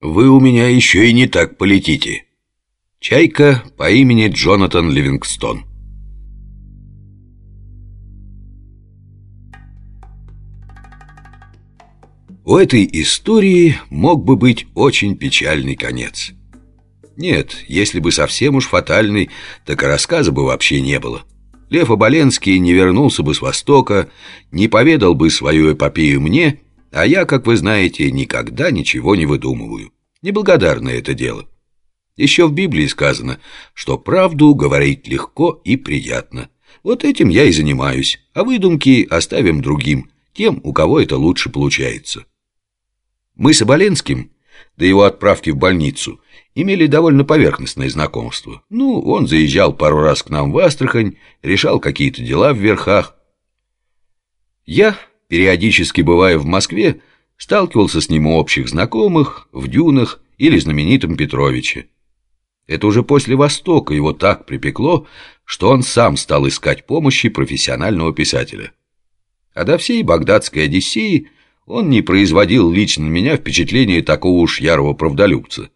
Вы у меня еще и не так полетите. Чайка по имени Джонатан Ливингстон. У этой истории мог бы быть очень печальный конец. Нет, если бы совсем уж фатальный, так и рассказа бы вообще не было. Лев Оболенский не вернулся бы с Востока, не поведал бы свою эпопею мне, а я, как вы знаете, никогда ничего не выдумываю. Неблагодарное это дело. Еще в Библии сказано, что правду говорить легко и приятно. Вот этим я и занимаюсь, а выдумки оставим другим, тем, у кого это лучше получается. Мы с Оболенским, до его отправки в больницу, имели довольно поверхностное знакомство. Ну, он заезжал пару раз к нам в Астрахань, решал какие-то дела в верхах. Я, периодически бывая в Москве, сталкивался с ним у общих знакомых, в Дюнах или знаменитом Петровиче. Это уже после Востока его так припекло, что он сам стал искать помощи профессионального писателя. А до всей багдадской Одиссеи он не производил лично меня впечатления такого уж ярого правдолюбца.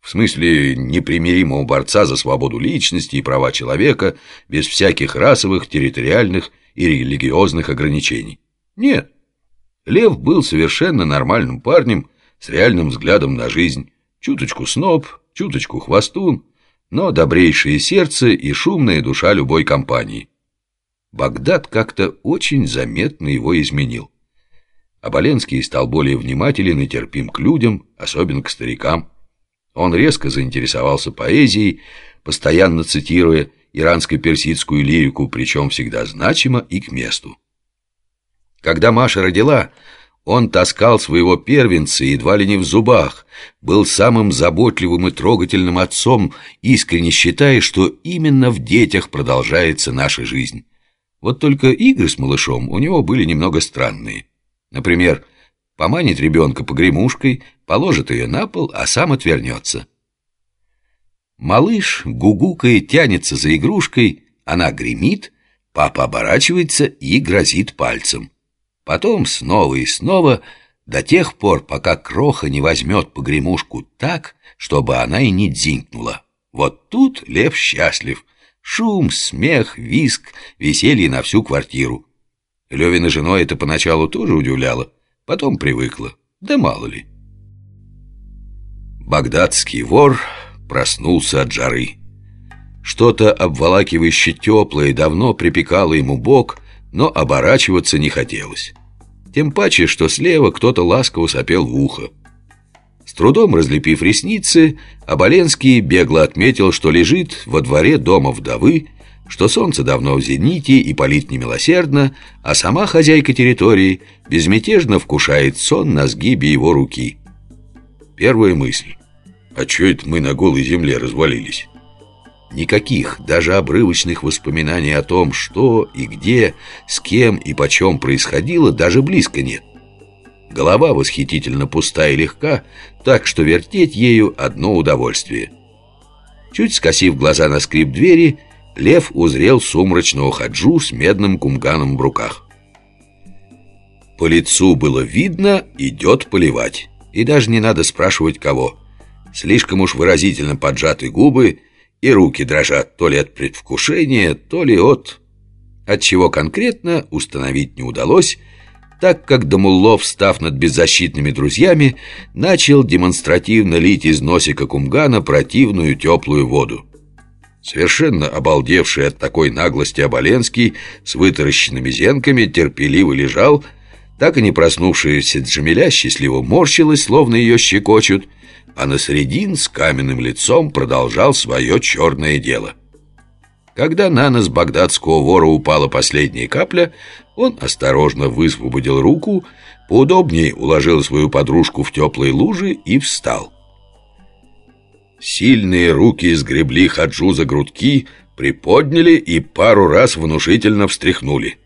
В смысле непримиримого борца за свободу личности и права человека без всяких расовых, территориальных и религиозных ограничений. Нет. Лев был совершенно нормальным парнем с реальным взглядом на жизнь. Чуточку сноб, чуточку хвостун, но добрейшее сердце и шумная душа любой компании. Багдад как-то очень заметно его изменил. Оболенский стал более внимателен и терпим к людям, особенно к старикам. Он резко заинтересовался поэзией, постоянно цитируя иранско-персидскую лирику, причем всегда значимо и к месту. Когда Маша родила, он таскал своего первенца едва ли не в зубах, был самым заботливым и трогательным отцом, искренне считая, что именно в детях продолжается наша жизнь. Вот только игры с малышом у него были немного странные. Например, поманит ребенка погремушкой, положит ее на пол, а сам отвернется. Малыш, гугукая, тянется за игрушкой, она гремит, папа оборачивается и грозит пальцем. Потом снова и снова, до тех пор, пока кроха не возьмет погремушку так, чтобы она и не дзинкнула. Вот тут лев счастлив. Шум, смех, виск, веселье на всю квартиру. Левина женой это поначалу тоже удивляло, потом привыкла, да мало ли. Багдадский вор проснулся от жары. Что-то обволакивающе теплое давно припекало ему бок, но оборачиваться не хотелось. Тем паче, что слева кто-то ласково сопел в ухо. С трудом разлепив ресницы, Оболенский бегло отметил, что лежит во дворе дома вдовы, что солнце давно в зените и палит немилосердно, а сама хозяйка территории безмятежно вкушает сон на сгибе его руки. Первая мысль. А чё это мы на голой земле развалились? Никаких, даже обрывочных воспоминаний о том, что и где, с кем и почем происходило, даже близко нет. Голова восхитительно пустая и легка, так что вертеть ею одно удовольствие. Чуть скосив глаза на скрип двери, Лев узрел сумрачного хаджу с медным кумганом в руках. По лицу было видно, идет поливать. И даже не надо спрашивать, кого. Слишком уж выразительно поджаты губы, и руки дрожат то ли от предвкушения, то ли от... От чего конкретно установить не удалось, так как Дамуллов, став над беззащитными друзьями, начал демонстративно лить из носика кумгана противную теплую воду. Совершенно обалдевший от такой наглости Оболенский с вытаращенными зенками терпеливо лежал, так и не проснувшаяся Джамиля счастливо морщилась, словно ее щекочут, а на средин с каменным лицом продолжал свое черное дело. Когда на нос багдадского вора упала последняя капля, он осторожно высвободил руку, поудобнее уложил свою подружку в теплые лужи и встал. Сильные руки сгребли Хаджу за грудки, приподняли и пару раз внушительно встряхнули.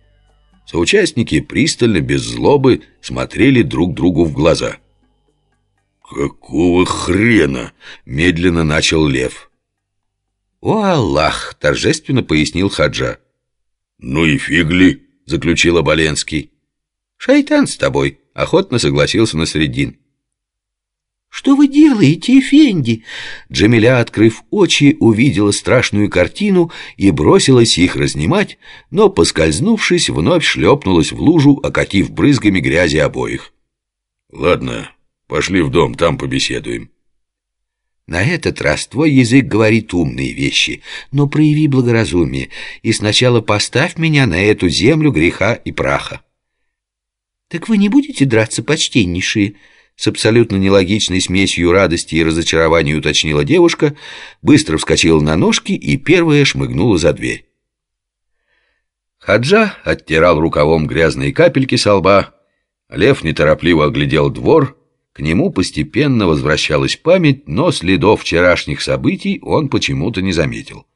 Соучастники пристально, без злобы, смотрели друг другу в глаза. «Какого хрена?» — медленно начал Лев. «О, Аллах!» — торжественно пояснил Хаджа. «Ну и фигли!» — заключил Оболенский. «Шайтан с тобой!» — охотно согласился на средин. «Что вы делаете, Эфенди?» Джамиля, открыв очи, увидела страшную картину и бросилась их разнимать, но, поскользнувшись, вновь шлепнулась в лужу, окатив брызгами грязи обоих. «Ладно, пошли в дом, там побеседуем». На этот раз твой язык говорит умные вещи, но прояви благоразумие и сначала поставь меня на эту землю греха и праха. Так вы не будете драться, почтеннейшие? С абсолютно нелогичной смесью радости и разочарования уточнила девушка, быстро вскочила на ножки и первая шмыгнула за дверь. Хаджа оттирал рукавом грязные капельки со лба. Лев неторопливо оглядел двор, к нему постепенно возвращалась память, но следов вчерашних событий он почему-то не заметил.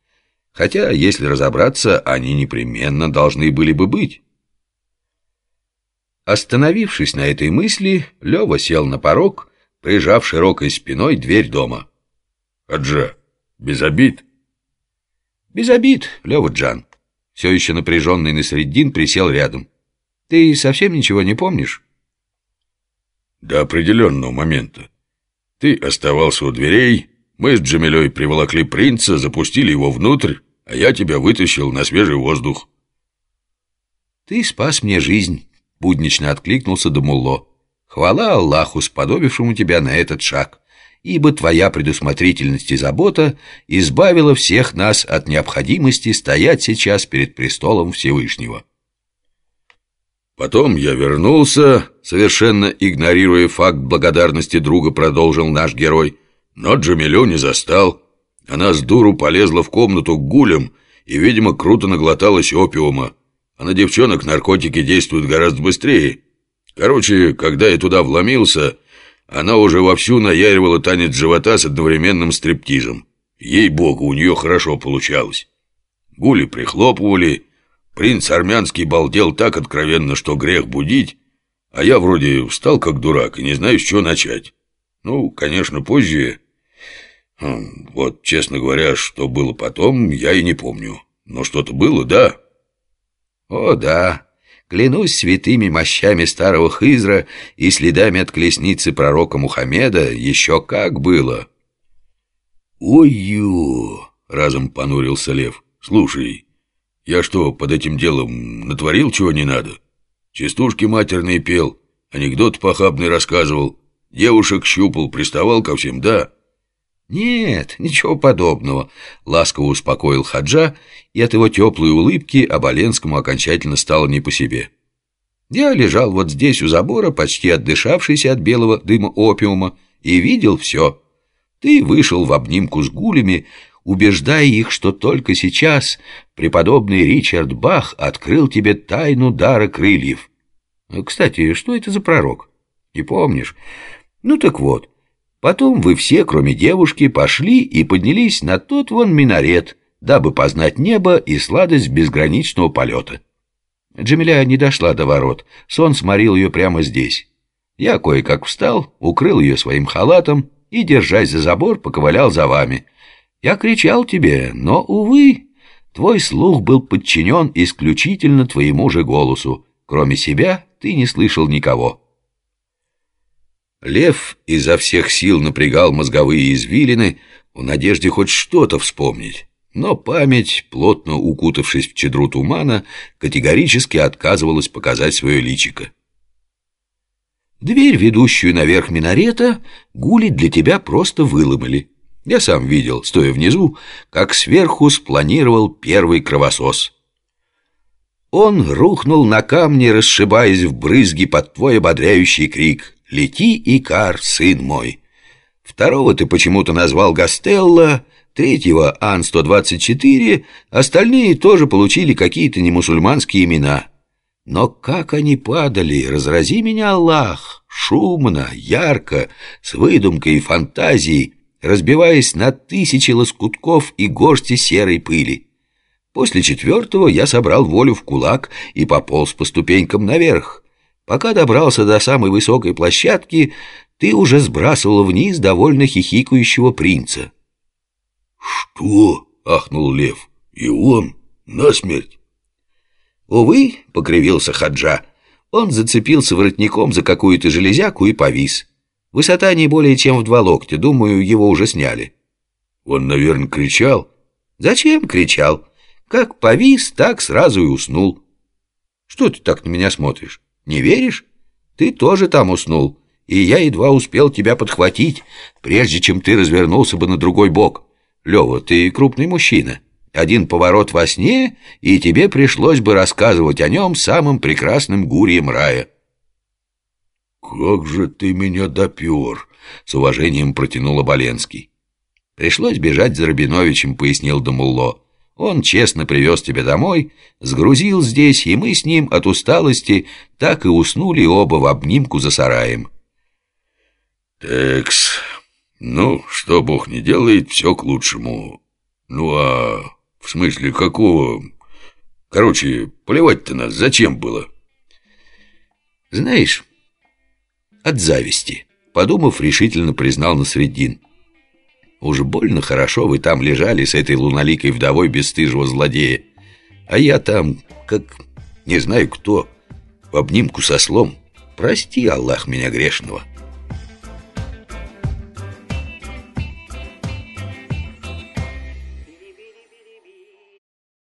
Хотя, если разобраться, они непременно должны были бы быть. Остановившись на этой мысли, Лева сел на порог, прижав широкой спиной дверь дома. «Аджа, без обид?» «Без обид, Лева Джан». Все еще напряженный Насреддин присел рядом. «Ты совсем ничего не помнишь?» До определенного момента. Ты оставался у дверей, мы с Джамилей приволокли принца, запустили его внутрь, а я тебя вытащил на свежий воздух. Ты спас мне жизнь, буднично откликнулся Дамулло. Хвала Аллаху, сподобившему тебя на этот шаг, ибо твоя предусмотрительность и забота избавила всех нас от необходимости стоять сейчас перед престолом Всевышнего. Потом я вернулся, совершенно игнорируя факт благодарности друга, продолжил наш герой. Но Джамилю не застал. Она с дуру полезла в комнату к гулям и, видимо, круто наглоталась опиума. А на девчонок наркотики действуют гораздо быстрее. Короче, когда я туда вломился, она уже вовсю наяривала танец живота с одновременным стриптизом. Ей-богу, у нее хорошо получалось. Гули прихлопывали, Принц армянский балдел так откровенно, что грех будить, а я вроде встал как дурак и не знаю, с чего начать. Ну, конечно, позже... Хм, вот, честно говоря, что было потом, я и не помню. Но что-то было, да? О, да. Клянусь святыми мощами старого Хизра и следами от колесницы пророка Мухаммеда, еще как было. «Ой-ю!» — разом понурился лев. «Слушай, я что, под этим делом натворил чего не надо? Частушки матерные пел, анекдот похабный рассказывал, девушек щупал, приставал ко всем, да?» «Нет, ничего подобного», — ласково успокоил Хаджа, и от его теплой улыбки Оболенскому окончательно стало не по себе. Я лежал вот здесь у забора, почти отдышавшийся от белого дыма опиума, и видел все. Ты вышел в обнимку с гулями, убеждая их, что только сейчас преподобный Ричард Бах открыл тебе тайну дара крыльев. Кстати, что это за пророк? Не помнишь? Ну так вот, потом вы все, кроме девушки, пошли и поднялись на тот вон минарет, дабы познать небо и сладость безграничного полета. Джамиля не дошла до ворот, сон сморил ее прямо здесь. Я кое-как встал, укрыл ее своим халатом и, держась за забор, поковылял за вами — я кричал тебе, но, увы, твой слух был подчинен исключительно твоему же голосу. Кроме себя ты не слышал никого. Лев изо всех сил напрягал мозговые извилины в надежде хоть что-то вспомнить. Но память, плотно укутавшись в чедру тумана, категорически отказывалась показать свое личико. Дверь, ведущую наверх минарета, гули для тебя просто выломали. Я сам видел, стоя внизу, как сверху спланировал первый кровосос. Он рухнул на камни, расшибаясь в брызги под твой ободряющий крик «Лети, Икар, сын мой!» Второго ты почему-то назвал Гастелло, третьего Ан-124, остальные тоже получили какие-то немусульманские имена. Но как они падали, разрази меня Аллах, шумно, ярко, с выдумкой и фантазией, разбиваясь на тысячи лоскутков и горсти серой пыли. После четвертого я собрал волю в кулак и пополз по ступенькам наверх. Пока добрался до самой высокой площадки, ты уже сбрасывал вниз довольно хихикающего принца. «Что?» — ахнул лев. «И он? Насмерть?» «Увы», — покривился Хаджа, — он зацепился воротником за какую-то железяку и повис. Высота не более чем в два локтя, думаю, его уже сняли. Он, наверное, кричал. Зачем кричал? Как повис, так сразу и уснул. Что ты так на меня смотришь? Не веришь? Ты тоже там уснул, и я едва успел тебя подхватить, прежде чем ты развернулся бы на другой бок. Лева, ты крупный мужчина. Один поворот во сне, и тебе пришлось бы рассказывать о нем самым прекрасным гурьем рая. «Как же ты меня допер!» — с уважением протянул Оболенский. «Пришлось бежать за Рабиновичем», — пояснил Дамулло. «Он честно привез тебя домой, сгрузил здесь, и мы с ним от усталости так и уснули оба в обнимку за сараем». «Текс, ну, что Бог не делает, все к лучшему. Ну, а в смысле какого? Короче, плевать-то нас зачем было?» «Знаешь...» от зависти. Подумав, решительно признал Насреддин. Уж больно хорошо вы там лежали с этой луналикой вдовой бесстыжего злодея. А я там, как не знаю кто, в обнимку со слом. Прости, Аллах, меня грешного».